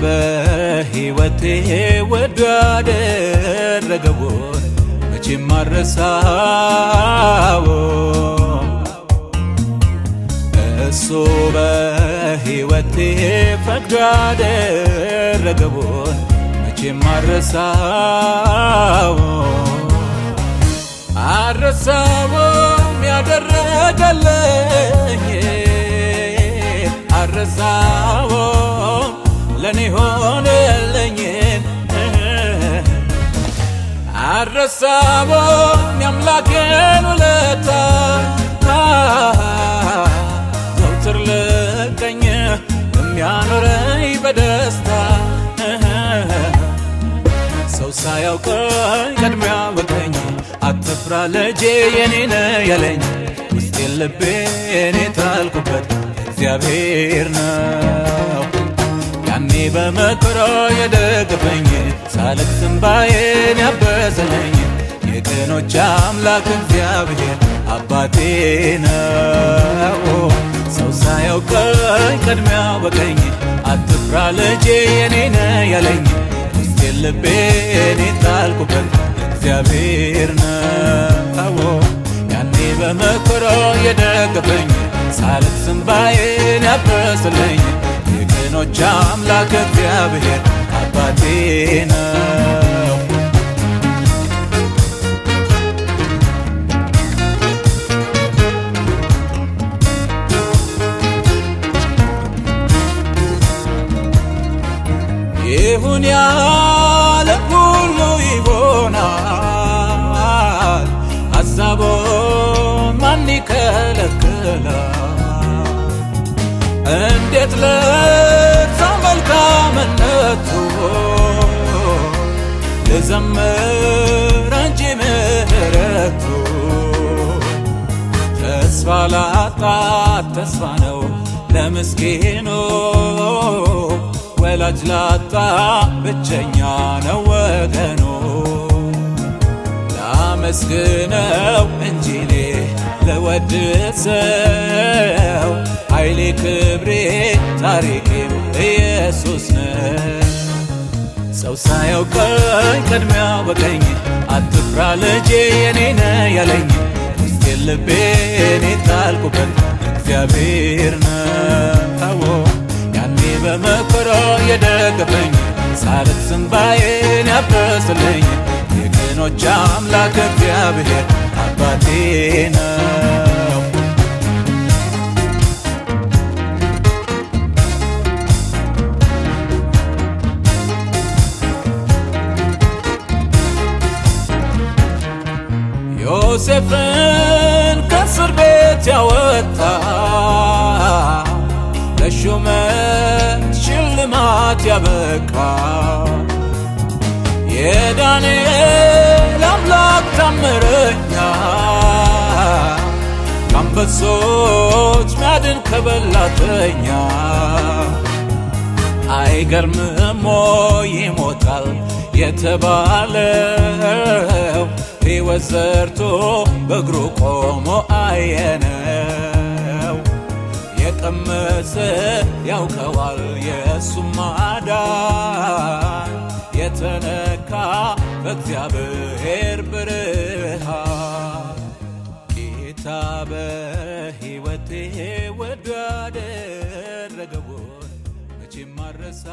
በሕይወቴ ወዶ ያደረገውን መቼም አረሳው እሱ በሕይወቴ ፈቅዶ ያደረገውን መቼም አረሳው አረሳውም ያደረገልኝ አረሳውም አረሳውም የአምላኬን ውለታ። ዘውትር ልቀኝ የሚያኖረኝ በደስታ። ሰው ሳያውቀኝ ቀድሚያ ወቀኝ አትፍራ ልጄ የኔ ነህ ያለኝ ውስጤን ልቤን የጣልኩበት እግዚአብሔር ነው። ያኔ በመከራ የደገፈኝ ሳለቅስ እንባዬን ያበሰለኝ የቀኖች አምላክ እግዚአብሔር አባቴ ነው። ሰው ሳያውቀኝ ቀድሚያ ወቀኝ አትፍራ ልጄ የኔ ነህ ያለኝ ውስጤን ልቤን የጣልኩበት እግዚአብሔር ነው። ያኔ በመከራ የደገፈኝ ሳለቅስ እንባዬን ያበሰለኝ የቀኖች አምላክ እግዚአብሔር አባቴ ነው ይሁን ያለ ሁሉ ይሆናል። ሀሳቦ ማን ይከለክላል? እንዴት ለዛ መልካምነቱ ልዘምር እንጂ ምህረቱ? ተስፋ ላጣ ተስፋ ነው ለምስኪኑ ወላጅ ላጣ ብቸኛ ነው ወገኑ። ላመስግነው እንጂ እኔ ልወድሰው ኃይሌ ክብሬ ታሪኬም ኢየሱስ ነው። ሰው ሳያውቀኝ ቀድሚያ ወቀኝ አትፍራ ልጄ የኔ ነህ ያለኝ ውስጤን ልቤን የጣልኩበት እግዚአብሔር ነው በመከራ የደገፈኝ ሳለቅስ እንባዬን ያበሰለኝ የቀኖች አምላክ እግዚአብሔር አባቴ ነው። ዮሴፍን ከእስር ቤት ያወጣ ለሹመት ሽልማት ያበቃ። የዳንኤል አምላክ ታምረኛ። ከአንበሶች ሚያድን ከበላተኛ። አይገርምም ወይ ይሞታል የተባለው። ሕይወት ዘርቶ በእግሩ ቆሞ አየነው የቀመሰ ያውቀዋል የእሱም ማዳን የተነካ በእግዚአብሔር ብርሃን። ጌታ በሕይወቴ ወዶ ያደረገውን መቼም አረሳ